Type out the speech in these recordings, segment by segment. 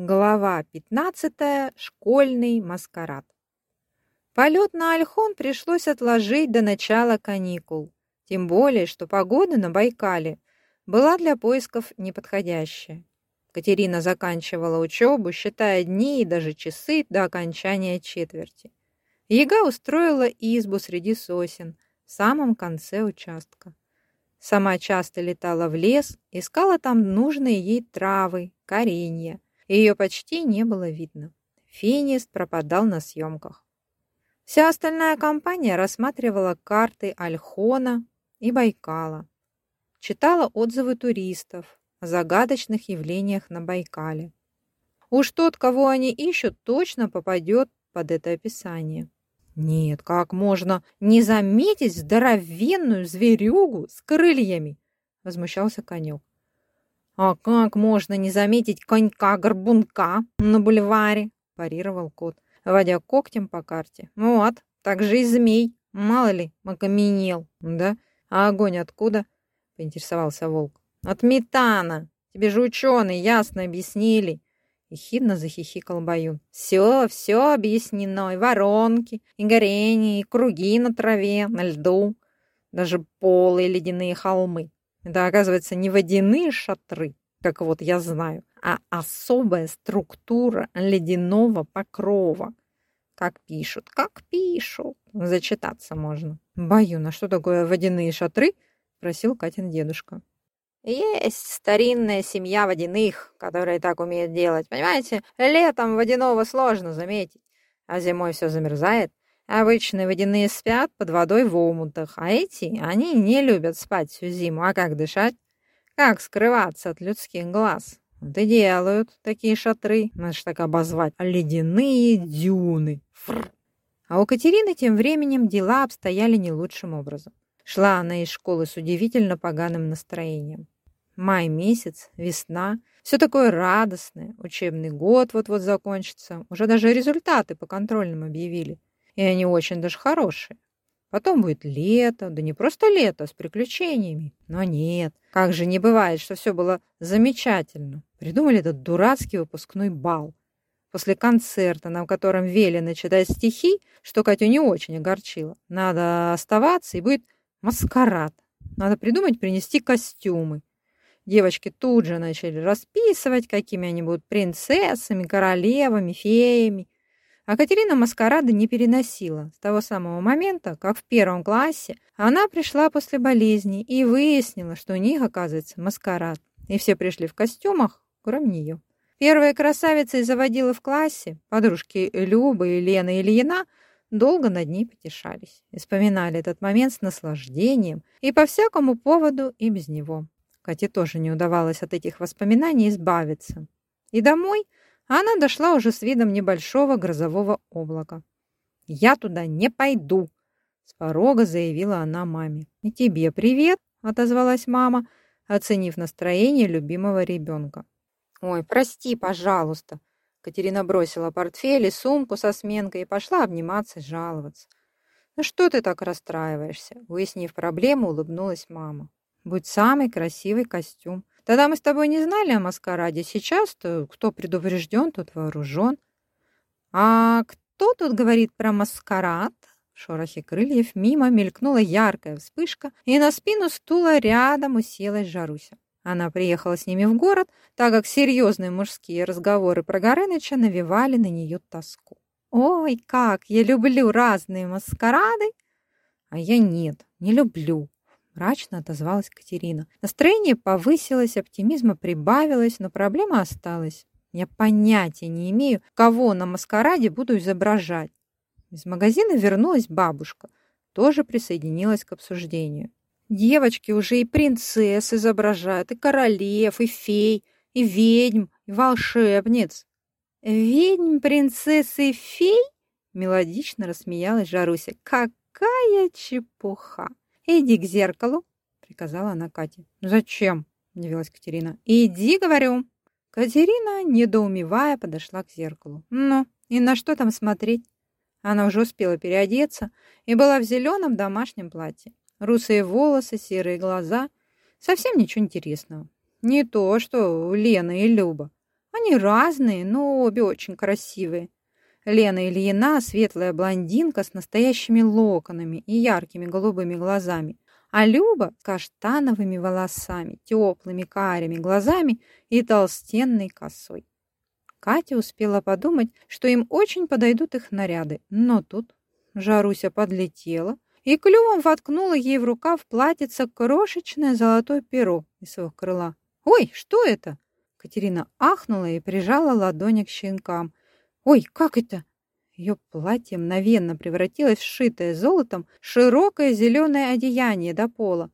Глава 15. Школьный маскарад. Полет на Альхон пришлось отложить до начала каникул. Тем более, что погода на Байкале была для поисков неподходящая. Катерина заканчивала учебу, считая дни и даже часы до окончания четверти. Яга устроила избу среди сосен в самом конце участка. Сама часто летала в лес, искала там нужные ей травы, коренья – ее почти не было видно. Финист пропадал на съемках. Вся остальная компания рассматривала карты Альхона и Байкала. Читала отзывы туристов о загадочных явлениях на Байкале. Уж тот, кого они ищут, точно попадет под это описание. Нет, как можно не заметить здоровенную зверюгу с крыльями? Возмущался конек. «А как можно не заметить конька-горбунка на бульваре?» – парировал кот, водя когтем по карте. «Вот, так же и змей. Мало ли, окаменел. Да? А огонь откуда?» – поинтересовался волк. «От метана. Тебе же ученые ясно объяснили». И хидно захихикал Баюн. «Все, все объяснено. И воронки, и горение, и круги на траве, на льду. Даже полые ледяные холмы. Это, оказывается, не водяные шатры, как вот я знаю, а особая структура ледяного покрова. Как пишут, как пишут. Зачитаться можно. Баюна, что такое водяные шатры? Просил Катин дедушка. Есть старинная семья водяных, которые так умеют делать. Понимаете, летом водяного сложно заметить, а зимой все замерзает. Обычные водяные спят под водой в омутах, а эти, они не любят спать всю зиму. А как дышать? Как скрываться от людских глаз? Вот и делают такие шатры, надо так обозвать, ледяные дюны. Фрр. А у Катерины тем временем дела обстояли не лучшим образом. Шла она из школы с удивительно поганым настроением. Май месяц, весна, все такое радостное, учебный год вот-вот закончится, уже даже результаты по контрольным объявили и они очень даже хорошие. Потом будет лето, да не просто лето, с приключениями. Но нет, как же не бывает, что все было замечательно. Придумали этот дурацкий выпускной бал. После концерта, на котором велено читать стихи, что Катю не очень огорчило. Надо оставаться, и будет маскарад. Надо придумать принести костюмы. Девочки тут же начали расписывать, какими они будут принцессами, королевами, феями. А Катерина маскарады не переносила с того самого момента, как в первом классе она пришла после болезни и выяснила, что у них, оказывается, маскарад. И все пришли в костюмах, кроме нее. Первая красавица заводила в классе, подружки Люба и Лена и Ильина, долго над ней потешались и вспоминали этот момент с наслаждением и по всякому поводу и без него. Кате тоже не удавалось от этих воспоминаний избавиться. И домой – она дошла уже с видом небольшого грозового облака. «Я туда не пойду», — с порога заявила она маме. «И тебе привет», — отозвалась мама, оценив настроение любимого ребенка. «Ой, прости, пожалуйста», — Катерина бросила портфель и сумку со сменкой и пошла обниматься жаловаться. «Ну что ты так расстраиваешься?» Выяснив проблему, улыбнулась мама. «Будь самый красивый костюм. Тогда мы с тобой не знали о маскараде. Сейчас-то кто предупрежден, тот вооружен. А кто тут говорит про маскарад? В шорохе крыльев мимо мелькнула яркая вспышка, и на спину стула рядом уселась Жаруся. Она приехала с ними в город, так как серьезные мужские разговоры про Горыныча навевали на нее тоску. «Ой, как я люблю разные маскарады!» «А я нет, не люблю», мрачно отозвалась Катерина. Настроение повысилось, оптимизма прибавилось, но проблема осталась. Я понятия не имею, кого на маскараде буду изображать. Из магазина вернулась бабушка, тоже присоединилась к обсуждению. Девочки уже и принцесс изображают, и королев, и фей, и ведьм, и волшебниц. Ведьм, принцесс и фей? Мелодично рассмеялась Жаруся. Какая чепуха! «Иди к зеркалу», — приказала она Кате. «Зачем?» — удивилась Катерина. «Иди, говорю». Катерина, недоумевая, подошла к зеркалу. «Ну, и на что там смотреть?» Она уже успела переодеться и была в зеленом домашнем платье. Русые волосы, серые глаза. Совсем ничего интересного. Не то, что Лена и Люба. Они разные, но обе очень красивые. Лена Ильина – светлая блондинка с настоящими локонами и яркими голубыми глазами, а Люба – каштановыми волосами, теплыми карими глазами и толстенной косой. Катя успела подумать, что им очень подойдут их наряды, но тут Жаруся подлетела и клювом воткнула ей в рукав платьице крошечное золотое перо из своего крыла. «Ой, что это?» Катерина ахнула и прижала ладони к щенкам. Ой, как это? Ее платье мгновенно превратилось в шитое золотом широкое зеленое одеяние до пола.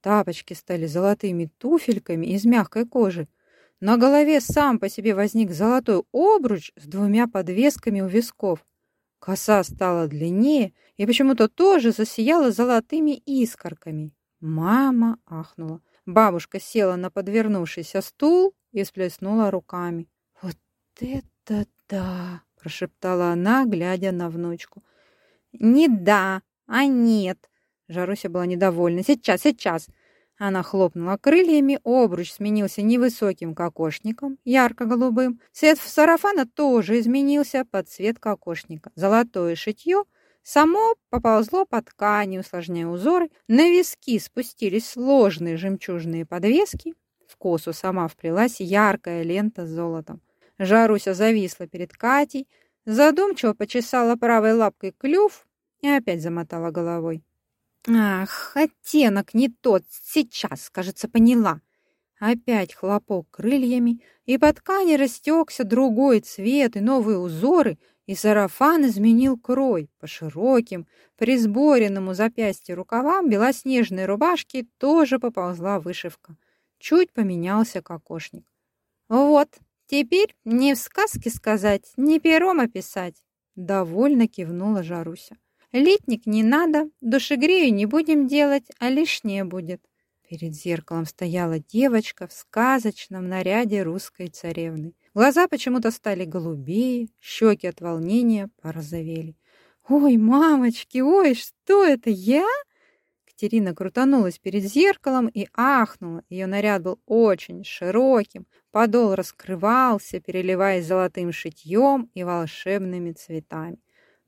Тапочки стали золотыми туфельками из мягкой кожи. На голове сам по себе возник золотой обруч с двумя подвесками у висков. Коса стала длиннее и почему-то тоже засияла золотыми искорками. Мама ахнула. Бабушка села на подвернувшийся стул и сплеснула руками. «Вот это «Да», — прошептала она, глядя на внучку. «Не да, а нет». Жаруся была недовольна. «Сейчас, сейчас». Она хлопнула крыльями, обруч сменился невысоким кокошником, ярко-голубым. Цвет сарафана тоже изменился под цвет кокошника. Золотое шитье само поползло по ткани, усложняя узоры. На виски спустились сложные жемчужные подвески. В косу сама вплелась яркая лента с золотом. Жаруся зависла перед Катей, задумчиво почесала правой лапкой клюв и опять замотала головой. «Ах, оттенок не тот, сейчас, кажется, поняла». Опять хлопок крыльями, и по ткани растекся другой цвет и новые узоры, и сарафан изменил крой. По широким, присборенному запястью рукавам белоснежной рубашки тоже поползла вышивка. Чуть поменялся кокошник. «Вот, Теперь не в сказке сказать, не пером описать. Довольно кивнула Жаруся. Литник не надо, душегрею не будем делать, а лишнее будет. Перед зеркалом стояла девочка в сказочном наряде русской царевны. Глаза почему-то стали голубее, щеки от волнения порозовели. «Ой, мамочки, ой, что это, я?» Катерина крутанулась перед зеркалом и ахнула. Ее наряд был очень широким, подол раскрывался, переливаясь золотым шитьем и волшебными цветами.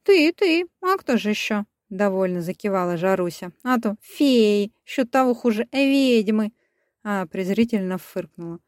«Ты, ты, а кто же еще?» — довольно закивала Жаруся. «А то феи, еще того хуже ведьмы!» А презрительно фыркнула.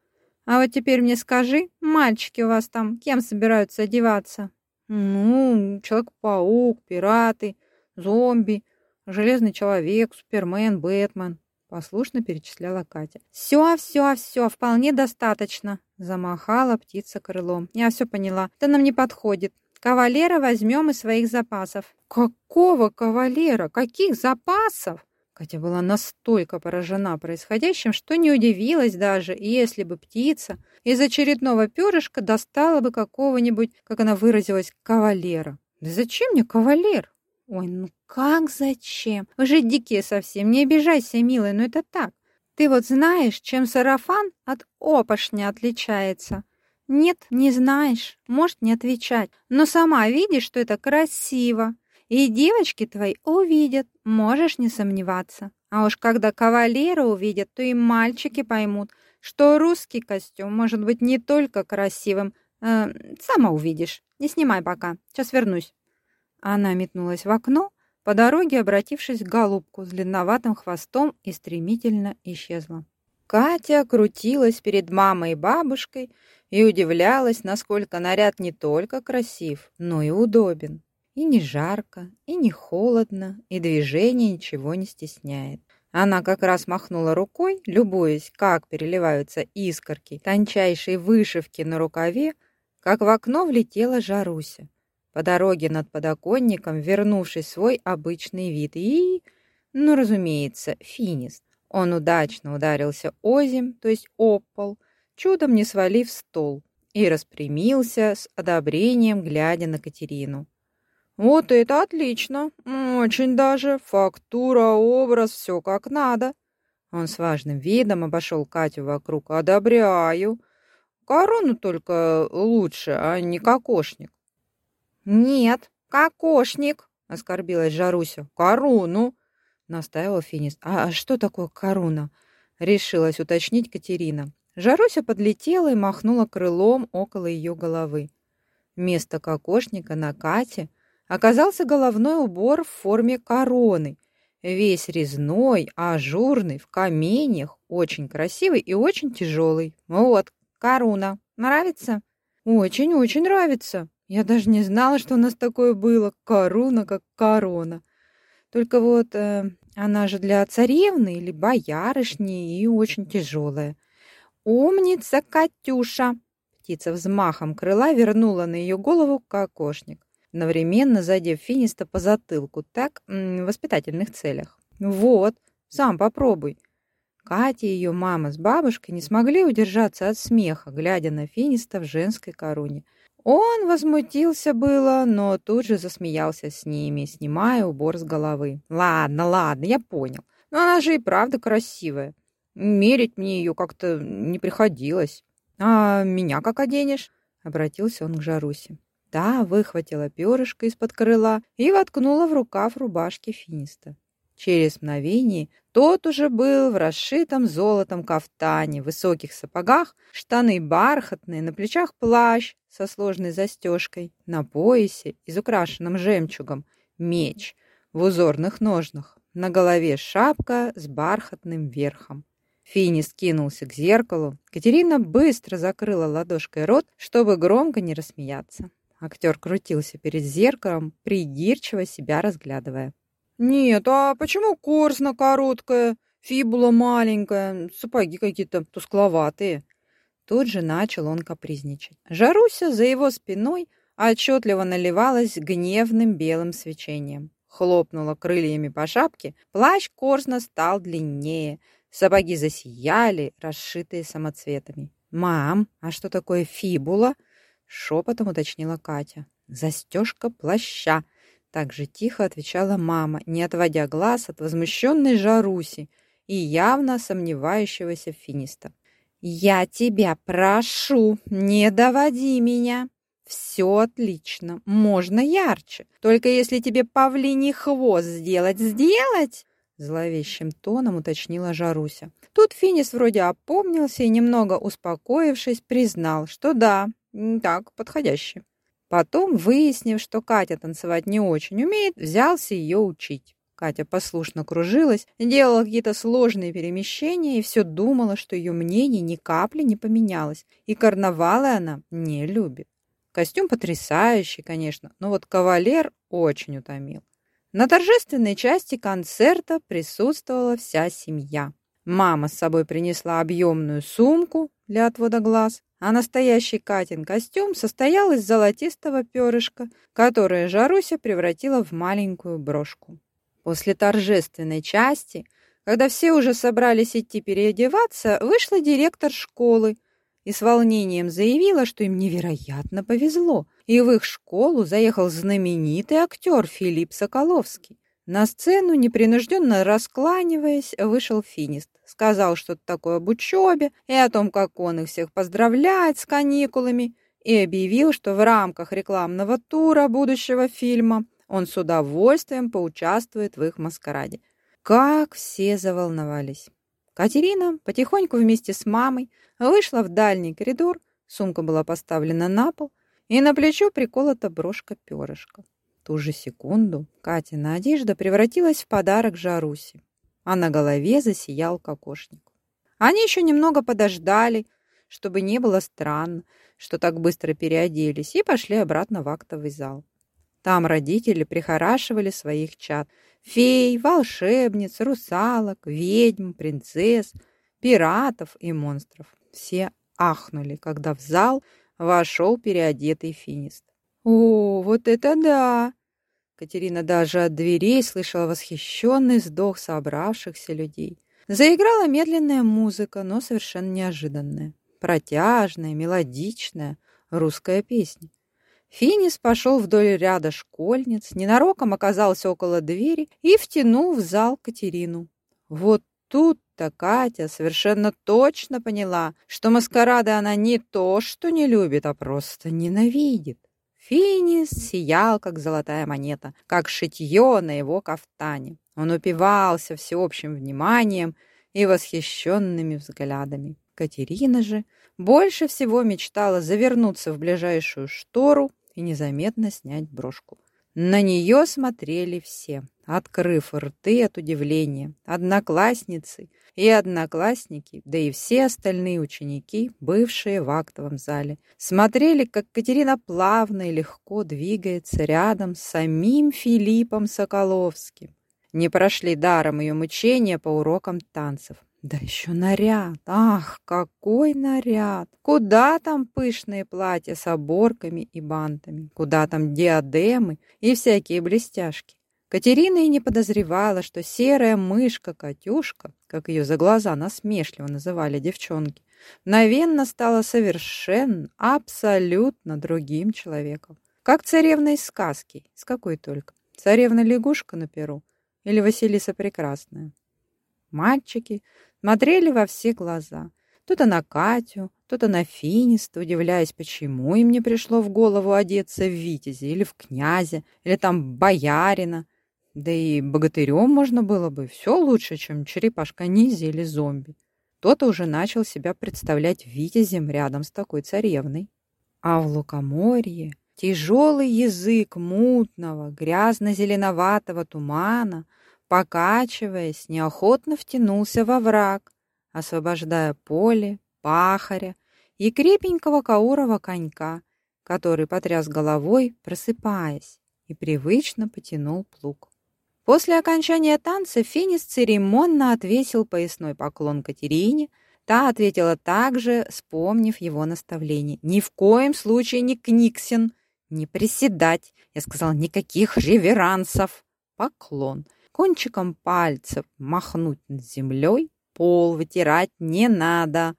«А вот теперь мне скажи, мальчики у вас там кем собираются одеваться?» «Ну, Человек-паук, пираты, зомби». Железный человек, Супермен, Бэтмен. Послушно перечисляла Катя. «Все, все, все, вполне достаточно», — замахала птица крылом. «Я все поняла. Это нам не подходит. Кавалера возьмем из своих запасов». «Какого кавалера? Каких запасов?» Катя была настолько поражена происходящим, что не удивилась даже, если бы птица из очередного перышка достала бы какого-нибудь, как она выразилась, кавалера. «Да зачем мне кавалер?» Ой, ну как зачем? Вы же дикие совсем, не обижайся, милый, но это так. Ты вот знаешь, чем сарафан от опошня отличается? Нет, не знаешь, может не отвечать, но сама видишь, что это красиво. И девочки твои увидят, можешь не сомневаться. А уж когда кавалера увидят, то и мальчики поймут, что русский костюм может быть не только красивым. Э, сама увидишь. Не снимай пока, сейчас вернусь. Она метнулась в окно, по дороге обратившись к голубку с длинноватым хвостом и стремительно исчезла. Катя крутилась перед мамой и бабушкой и удивлялась, насколько наряд не только красив, но и удобен. И не жарко, и не холодно, и движение ничего не стесняет. Она как раз махнула рукой, любуясь, как переливаются искорки тончайшей вышивки на рукаве, как в окно влетела Жаруся по дороге над подоконником, вернувший свой обычный вид, и, ну, разумеется, финист. Он удачно ударился озим, то есть об чудом не свалив стол, и распрямился с одобрением, глядя на Катерину. «Вот это отлично! Очень даже! Фактура, образ, все как надо!» Он с важным видом обошел Катю вокруг. «Одобряю! Корону только лучше, а не кокошник!» «Нет, кокошник!» — оскорбилась Жаруся. «Корону!» — настаивал Финист. «А что такое корона?» — решилась уточнить Катерина. Жаруся подлетела и махнула крылом около ее головы. Вместо кокошника на Кате оказался головной убор в форме короны, весь резной, ажурный, в каменьях, очень красивый и очень тяжелый. Вот, корона. Нравится? Очень-очень нравится. Я даже не знала, что у нас такое было. Корона как корона. Только вот э, она же для царевны или боярышни и очень тяжелая. «Умница, Катюша!» Птица взмахом крыла вернула на ее голову кокошник, одновременно задев финиста по затылку, так, в воспитательных целях. «Вот, сам попробуй». Катя и ее мама с бабушкой не смогли удержаться от смеха, глядя на финиста в женской короне. Он возмутился было, но тут же засмеялся с ними, снимая убор с головы. «Ладно, ладно, я понял. Но она же и правда красивая. Мерить мне ее как-то не приходилось. А меня как оденешь? Обратился он к Жарусе. Та выхватила перышко из-под крыла и воткнула в рукав рубашки финиста. Через мгновение тот уже был в расшитом золотом кафтане, высоких сапогах, штаны бархатные, на плечах плащ со сложной застежкой, на поясе, изукрашенном жемчугом, меч в узорных ножнах, на голове шапка с бархатным верхом. Финис кинулся к зеркалу. Катерина быстро закрыла ладошкой рот, чтобы громко не рассмеяться. Актер крутился перед зеркалом, придирчиво себя разглядывая. «Нет, а почему корзна короткая, фибула маленькая, сапоги какие-то тускловатые?» Тут же начал он капризничать. Жаруся за его спиной отчетливо наливалась гневным белым свечением. Хлопнула крыльями по шапке, плащ корзна стал длиннее — Сапоги засияли, расшитые самоцветами. «Мам, а что такое фибула?» — шепотом уточнила Катя. «Застежка плаща», — так же тихо отвечала мама, не отводя глаз от возмущенной Жаруси и явно сомневающегося финиста. «Я тебя прошу, не доводи меня!» «Все отлично, можно ярче. Только если тебе павлиний хвост сделать, сделать!» Зловещим тоном уточнила Жаруся. Тут Финис вроде опомнился и, немного успокоившись, признал, что да, так, подходящий. Потом, выяснив, что Катя танцевать не очень умеет, взялся ее учить. Катя послушно кружилась, делала какие-то сложные перемещения и все думала, что ее мнение ни капли не поменялось, и карнавалы она не любит. Костюм потрясающий, конечно, но вот кавалер очень утомил. На торжественной части концерта присутствовала вся семья. Мама с собой принесла объемную сумку для отвода глаз, а настоящий Катин костюм состоял из золотистого перышка, которое Жаруся превратила в маленькую брошку. После торжественной части, когда все уже собрались идти переодеваться, вышла директор школы и с волнением заявила, что им невероятно повезло, и в их школу заехал знаменитый актер Филипп Соколовский. На сцену, непринужденно раскланиваясь, вышел финист. Сказал что-то такое об учебе и о том, как он их всех поздравляет с каникулами, и объявил, что в рамках рекламного тура будущего фильма он с удовольствием поучаствует в их маскараде. Как все заволновались. Катерина потихоньку вместе с мамой вышла в дальний коридор, сумка была поставлена на пол, и на плечо приколота брошка-перышко. Ту же секунду Катина одежда превратилась в подарок Жаруси, а на голове засиял кокошник. Они еще немного подождали, чтобы не было странно, что так быстро переоделись, и пошли обратно в актовый зал. Там родители прихорашивали своих чад – фей, волшебниц, русалок, ведьм, принцесс, пиратов и монстров. Все ахнули, когда в зал вошел переодетый финист. «О, вот это да!» Катерина даже от дверей слышала восхищенный вздох собравшихся людей. Заиграла медленная музыка, но совершенно неожиданная. Протяжная, мелодичная русская песня. Финис пошел вдоль ряда школьниц, ненароком оказался около двери и втянул в зал Катерину. Вот тут-то Катя совершенно точно поняла, что маскарады она не то что не любит, а просто ненавидит. Финис сиял, как золотая монета, как шитье на его кафтане. Он упивался всеобщим вниманием и восхищенными взглядами. Катерина же больше всего мечтала завернуться в ближайшую штору и незаметно снять брошку. На нее смотрели все, открыв рты от удивления. Одноклассницы и одноклассники, да и все остальные ученики, бывшие в актовом зале, смотрели, как Катерина плавно и легко двигается рядом с самим Филиппом Соколовским. Не прошли даром ее мучения по урокам танцев. Да еще наряд! Ах, какой наряд! Куда там пышные платья с оборками и бантами? Куда там диадемы и всякие блестяшки? Катерина и не подозревала, что серая мышка Катюшка, как ее за глаза насмешливо называли девчонки, мгновенно стала совершенно, абсолютно другим человеком. Как царевна из сказки. С какой только? Царевна-лягушка на перу или Василиса Прекрасная? Мальчики смотрели во все глаза. То-то на Катю, то-то на Финиста, удивляясь, почему им не пришло в голову одеться в витязи или в князя, или там боярина. Да и богатырем можно было бы все лучше, чем черепашка низи или зомби. Кто-то уже начал себя представлять витязем рядом с такой царевной. А в лукоморье тяжелый язык мутного, грязно-зеленоватого тумана покачиваясь, неохотно втянулся во враг, освобождая поле, пахаря и крепенького каурова конька, который потряс головой, просыпаясь, и привычно потянул плуг. После окончания танца Финис церемонно отвесил поясной поклон Катерине, та ответила также, вспомнив его наставление. «Ни в коем случае не книксен, не приседать!» Я сказал, «никаких реверансов!» Поклон кончиком пальцев махнуть землей, пол вытирать не надо.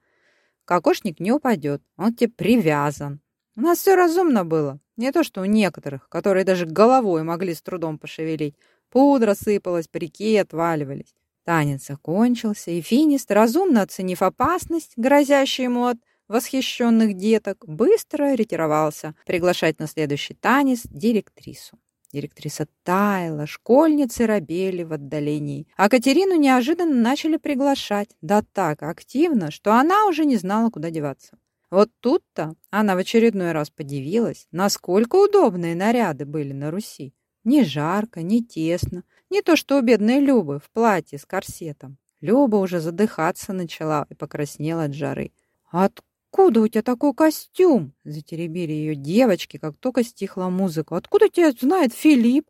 Кокошник не упадет, он тебе привязан. У нас все разумно было, не то что у некоторых, которые даже головой могли с трудом пошевелить. Пудра сыпалась, парики отваливались. Танец закончился, и Финист, разумно оценив опасность, грозящую ему от восхищенных деток, быстро ретировался приглашать на следующий танец директрису. Директриса таяла, школьницы робели в отдалении. А Катерину неожиданно начали приглашать, да так активно, что она уже не знала, куда деваться. Вот тут-то она в очередной раз подивилась, насколько удобные наряды были на Руси. Не жарко, не тесно, не то что у бедной Любы в платье с корсетом. Люба уже задыхаться начала и покраснела от жары. От «Откуда у тебя такой костюм?» — затеребили ее девочки, как только стихла музыка. «Откуда тебя знает Филипп?»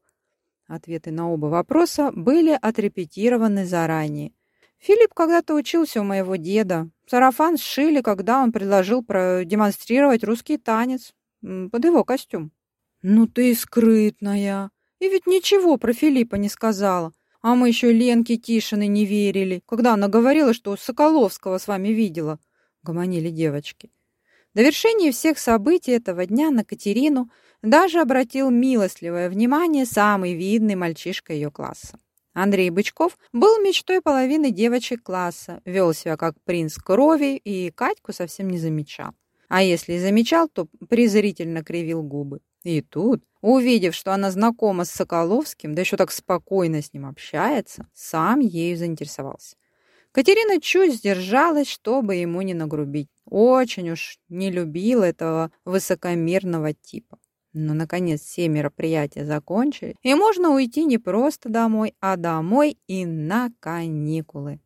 Ответы на оба вопроса были отрепетированы заранее. Филипп когда-то учился у моего деда. Сарафан сшили, когда он предложил продемонстрировать русский танец под его костюм. «Ну ты скрытная! И ведь ничего про Филиппа не сказала. А мы еще Ленке Тишиной не верили, когда она говорила, что Соколовского с вами видела гомонили девочки. В довершении всех событий этого дня на Катерину даже обратил милостливое внимание самый видный мальчишка ее класса. Андрей Бычков был мечтой половины девочек класса, вел себя как принц крови и Катьку совсем не замечал. А если и замечал, то презрительно кривил губы. И тут, увидев, что она знакома с Соколовским, да еще так спокойно с ним общается, сам ею заинтересовался. Катерина чуть сдержалась, чтобы ему не нагрубить. Очень уж не любила этого высокомерного типа. Но, наконец, все мероприятия закончили, и можно уйти не просто домой, а домой и на каникулы.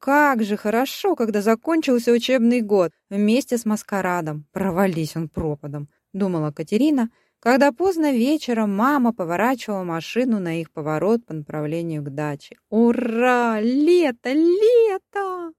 Как же хорошо, когда закончился учебный год вместе с маскарадом. Провались он пропадом, думала Катерина, когда поздно вечером мама поворачивала машину на их поворот по направлению к даче. «Ура! Лето! Лето!»